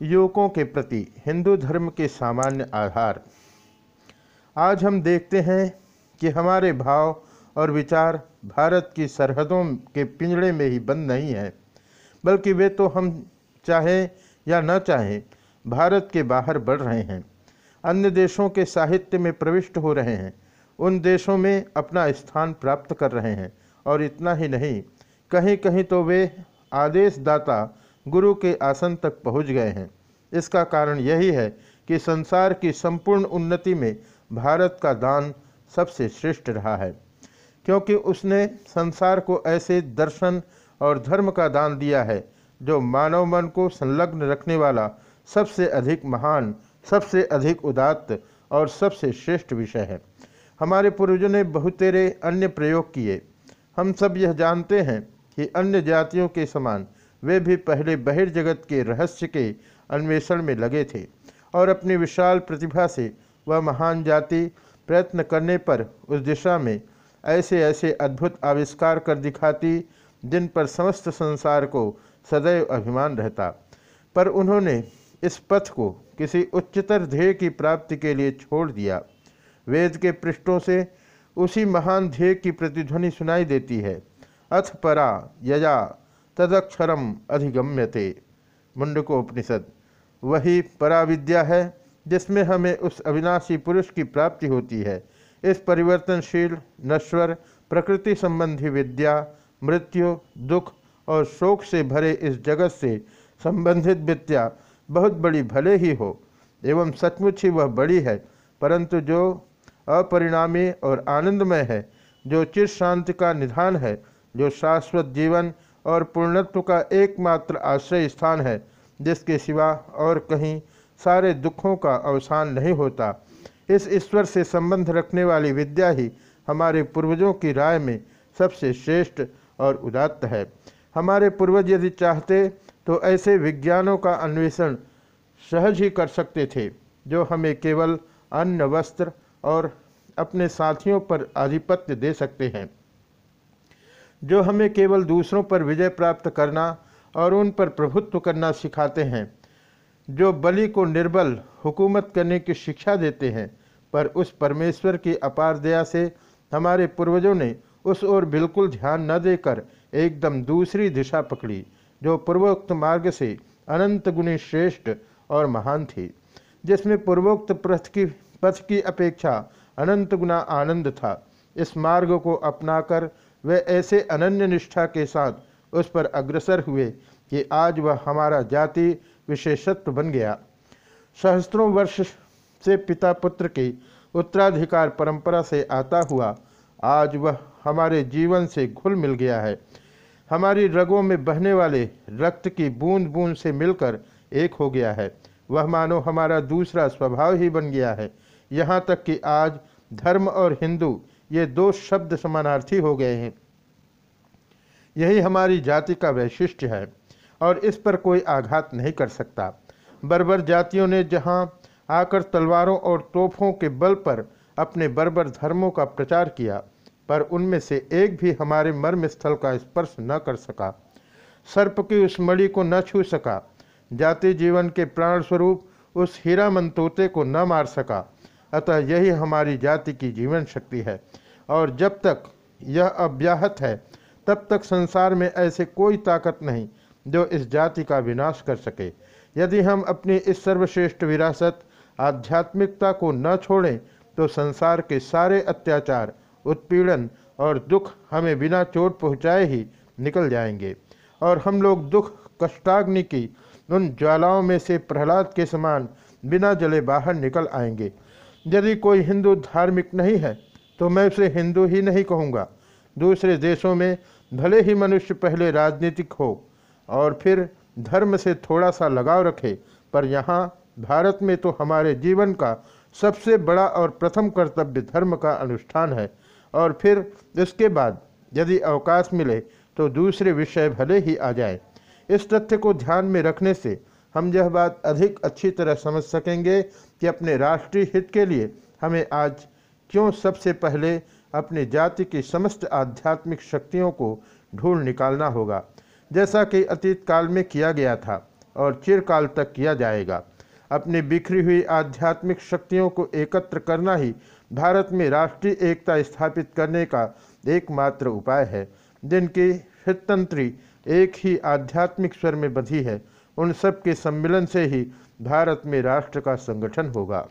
युवकों के प्रति हिंदू धर्म के सामान्य आधार। आज हम देखते हैं कि हमारे भाव और विचार भारत की सरहदों के पिंजड़े में ही बंद नहीं है, बल्कि वे तो हम चाहें या न चाहें, भारत के बाहर बढ़ रहे हैं। अन्य देशों के साहित्य में प्रविष्ट हो रहे हैं। उन देशों में अपना स्थान प्राप्त कर रहे हैं, और इतना ही नहीं कहीं कहीं तो वे आदेशदाता गुरु के आसन तक पहुँच गए हैं। इसका कारण यही है कि संसार की संपूर्ण उन्नति में भारत का दान सबसे श्रेष्ठ रहा है, क्योंकि उसने संसार को ऐसे दर्शन और धर्म का दान दिया है, जो मानव मन को संलग्न रखने वाला सबसे अधिक महान, सबसे अधिक उदात्त और सबसे श्रेष्ठ विषय है। हमारे पूर्वजों ने बहुतेरे अन्य प्रयोग किए। हम सब यह जानते हैं कि अन्य जातियों के समान वे भी पहले बहिर्जगत के रहस्य के अन्वेषण में लगे थे और अपनी विशाल प्रतिभा से वह महान जाति प्रयत्न करने पर उस दिशा में ऐसे ऐसे अद्भुत आविष्कार कर दिखाती, जिन पर समस्त संसार को सदैव अभिमान रहता। पर उन्होंने इस पथ को किसी उच्चतर ध्येय की प्राप्ति के लिए छोड़ दिया। वेद के पृष्ठों से उसी महान ध्येय की प्रतिध्वनि सुनाई देती है, अथ परा यजा तदक्षरम अधिगम्यते। मुंडकोपनिषद, वही पराविद्या है जिसमें हमें उस अविनाशी पुरुष की प्राप्ति होती है। इस परिवर्तनशील, नश्वर, प्रकृति संबंधी विद्या, मृत्यु, दुख और शोक से भरे इस जगत से संबंधित विद्या बहुत बड़ी भले ही हो, एवं सचमुच ही वह बड़ी है, परंतु जो अपरिणामी और आनंदमय है, जो चिर शांति का निधान है, जो शाश्वत जीवन और पूर्णत्व का एकमात्र आश्रय स्थान है, जिसके सिवा और कहीं सारे दुखों का अवसान नहीं होता। इस ईश्वर से संबंध रखने वाली विद्या ही हमारे पूर्वजों की राय में सबसे श्रेष्ठ और उदात्त है। हमारे पूर्वज यदि चाहते तो ऐसे विज्ञानों का अन्वेषण सहज ही कर सकते थे, जो हमें केवल अन्न, वस्त्र और अपने साथियों पर आधिपत्य दे सकते हैं। जो हमें केवल दूसरों पर विजय प्राप्त करना और उन पर प्रभुत्व करना सिखाते हैं, जो बलि को निर्बल, हुकूमत करने की शिक्षा देते हैं, पर उस परमेश्वर की अपार दया से हमारे पूर्वजों ने उस ओर बिल्कुल ध्यान न देकर एकदम दूसरी दिशा पकड़ी, जो पूर्वोक्त मार्ग से अनंत गुणी श्रेष्ठ और महान थी, जिसमें पूर्वोक्त पथ की पथ की अपेक्षा अनंत गुना आनंद था। इस मार्ग को अपनाकर वे ऐसे अनन्य निष्ठा के साथ उस पर अग्रसर हुए कि आज वह हमारा जाति विशेषत्व बन गया। सहस्त्रों वर्ष से पिता पुत्र की उत्तराधिकार परंपरा से आता हुआ आज वह हमारे जीवन से घुल मिल गया है। हमारी रगों में बहने वाले रक्त की बूंद बूंद से मिलकर एक हो गया है। वह मानो हमारा दूसरा स्वभाव ही बन गया है। यहाँ तक कि आज धर्म और हिंदू ये दो शब्द समानार्थी हो गए हैं। यही हमारी जाति का वैशिष्ट्य है और इस पर कोई आघात नहीं कर सकता। बर्बर जातियों ने जहाँ आकर तलवारों और तोपों के बल पर अपने बर्बर धर्मों का प्रचार किया, पर उनमें से एक भी हमारे मर्म स्थल का स्पर्श न कर सका। सर्प की उस मणि को न छू सका, जाति जीवन के प्राण स्वरूप उस हीरा तोते को न मार सका। अतः यही हमारी जाति की जीवन शक्ति है। और जब तक यह अव्याहत है, तब तक संसार में ऐसे कोई ताकत नहीं जो इस जाति का विनाश कर सके। यदि हम अपनी इस सर्वश्रेष्ठ विरासत, आध्यात्मिकता को न छोड़ें तो संसार के सारे अत्याचार, उत्पीड़न और दुख हमें बिना चोट पहुँचाए ही निकल जाएँगे। और हम लोग दुख, कष्टाग्नि की उन ज्वालाओं में से प्रहलाद के समान बिना जले बाहर निकल आएँगे। यदि कोई हिंदू धार्मिक नहीं है तो मैं उसे हिंदू ही नहीं कहूँगा। दूसरे देशों में भले ही मनुष्य पहले राजनीतिक हो और फिर धर्म से थोड़ा सा लगाव रखे, पर यहाँ भारत में तो हमारे जीवन का सबसे बड़ा और प्रथम कर्तव्य धर्म का अनुष्ठान है। और फिर इसके बाद यदि अवकाश मिले तो दूसरे विषय भले ही आ जाए। इस तथ्य को ध्यान में रखने से हम यह बात अधिक अच्छी तरह समझ सकेंगे कि अपने राष्ट्रीय हित के लिए हमें आज क्यों सबसे पहले अपनी जाति की समस्त आध्यात्मिक शक्तियों को ढूंढ निकालना होगा? जैसा कि अतीत काल में किया गया था और चिरकाल तक किया जाएगा। अपनी बिखरी हुई आध्यात्मिक शक्तियों को एकत्र करना ही भारत में राष्ट्रीय एकता स्थापित करने का एकमात्र उपाय है। जिनकी हितंत्री एक ही आध्यात्मिक स्वर में बधी है, उन सब के सम्मिलन से ही भारत में राष्ट्र का संगठन होगा।